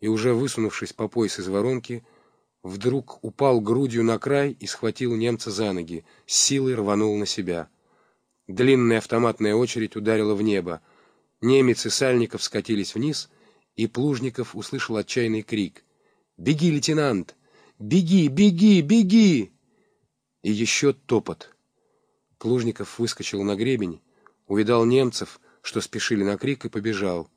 и, уже высунувшись по пояс из воронки, вдруг упал грудью на край и схватил немца за ноги, силой рванул на себя. Длинная автоматная очередь ударила в небо. Немец и Сальников скатились вниз, и Плужников услышал отчаянный крик. «Беги, лейтенант! Беги, беги, беги!» И еще топот. Плужников выскочил на гребень, увидал немцев, что спешили на крик, и побежал.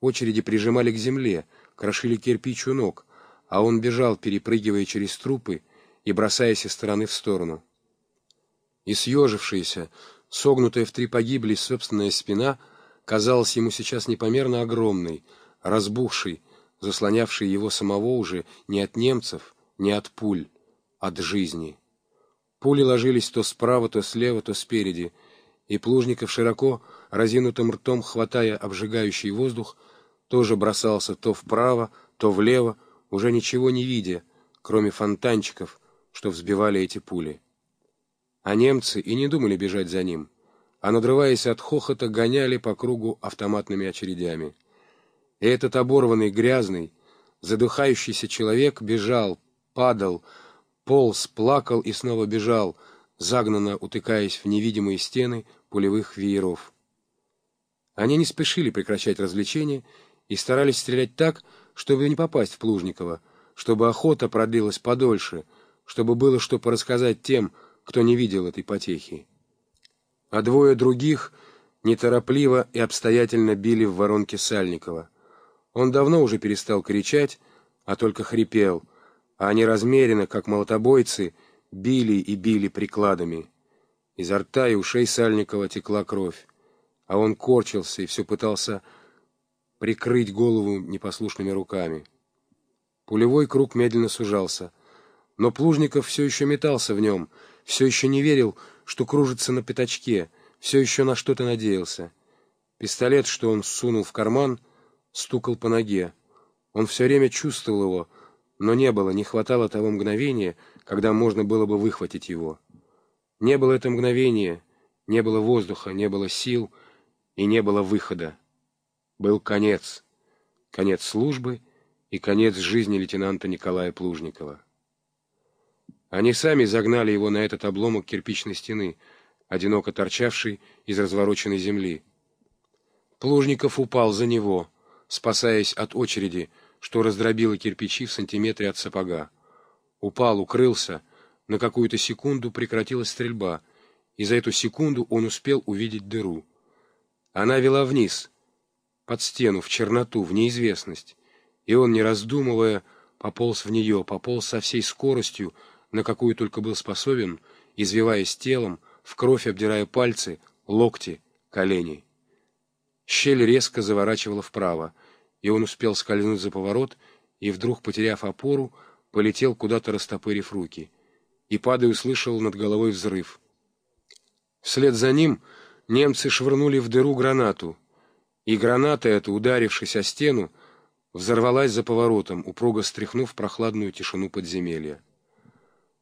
Очереди прижимали к земле, крошили кирпич у ног, а он бежал, перепрыгивая через трупы и бросаясь из стороны в сторону. И съежившаяся, согнутая в три погибли собственная спина казалась ему сейчас непомерно огромной, разбухшей, заслонявшей его самого уже не от немцев, не от пуль, от жизни. Пули ложились то справа, то слева, то спереди, и Плужников, широко разинутым ртом хватая обжигающий воздух, тоже бросался то вправо, то влево, уже ничего не видя, кроме фонтанчиков, что взбивали эти пули. А немцы и не думали бежать за ним, а, надрываясь от хохота, гоняли по кругу автоматными очередями. И этот оборванный, грязный, задыхающийся человек бежал, падал, полз, плакал и снова бежал, загнанно утыкаясь в невидимые стены пулевых вееров. Они не спешили прекращать развлечения и старались стрелять так, чтобы не попасть в Плужникова, чтобы охота продлилась подольше, чтобы было что порассказать тем, кто не видел этой потехи. А двое других неторопливо и обстоятельно били в воронке Сальникова. Он давно уже перестал кричать, а только хрипел, а они размеренно, как молотобойцы, били и били прикладами. Изо рта и ушей Сальникова текла кровь, а он корчился и все пытался прикрыть голову непослушными руками. Пулевой круг медленно сужался, но Плужников все еще метался в нем, все еще не верил, что кружится на пятачке, все еще на что-то надеялся. Пистолет, что он сунул в карман, стукал по ноге. Он все время чувствовал его, но не было, не хватало того мгновения, когда можно было бы выхватить его. Не было это мгновения, не было воздуха, не было сил и не было выхода. Был конец. Конец службы и конец жизни лейтенанта Николая Плужникова. Они сами загнали его на этот обломок кирпичной стены, одиноко торчавший из развороченной земли. Плужников упал за него, спасаясь от очереди, что раздробило кирпичи в сантиметре от сапога. Упал, укрылся, на какую-то секунду прекратилась стрельба, и за эту секунду он успел увидеть дыру. Она вела вниз, под стену, в черноту, в неизвестность, и он, не раздумывая, пополз в нее, пополз со всей скоростью, на какую только был способен, извиваясь телом, в кровь обдирая пальцы, локти, колени. Щель резко заворачивала вправо — и он успел скользнуть за поворот и, вдруг потеряв опору, полетел куда-то, растопырив руки. И, падая, услышал над головой взрыв. Вслед за ним немцы швырнули в дыру гранату, и граната эта, ударившись о стену, взорвалась за поворотом, упруго стряхнув прохладную тишину подземелья.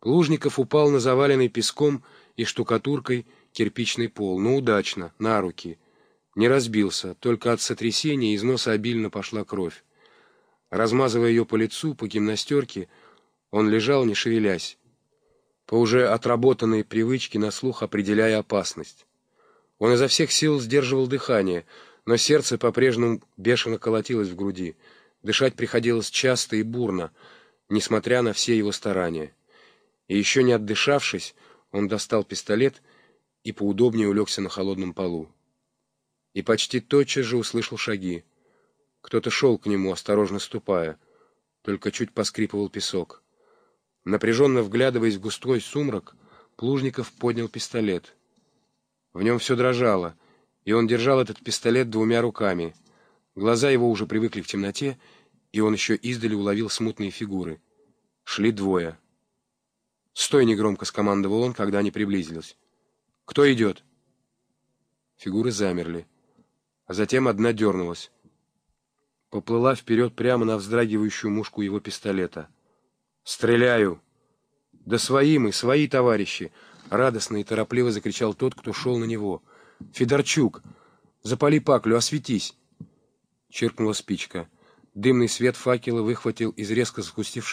Лужников упал на заваленный песком и штукатуркой кирпичный пол, но удачно, на руки — не разбился, только от сотрясения из носа обильно пошла кровь. Размазывая ее по лицу, по гимнастерке, он лежал, не шевелясь, по уже отработанной привычке на слух определяя опасность. Он изо всех сил сдерживал дыхание, но сердце по-прежнему бешено колотилось в груди. Дышать приходилось часто и бурно, несмотря на все его старания. И еще не отдышавшись, он достал пистолет и поудобнее улегся на холодном полу и почти тотчас же услышал шаги. Кто-то шел к нему, осторожно ступая, только чуть поскрипывал песок. Напряженно вглядываясь в густой сумрак, Плужников поднял пистолет. В нем все дрожало, и он держал этот пистолет двумя руками. Глаза его уже привыкли к темноте, и он еще издали уловил смутные фигуры. Шли двое. «Стой!» — негромко скомандовал он, когда они приблизились. «Кто идет?» Фигуры замерли а затем одна дернулась. Поплыла вперед прямо на вздрагивающую мушку его пистолета. «Стреляю!» «Да свои мы, свои товарищи!» Радостно и торопливо закричал тот, кто шел на него. «Федорчук! Запали паклю, осветись!» Чиркнула спичка. Дымный свет факела выхватил из резко сгустившейся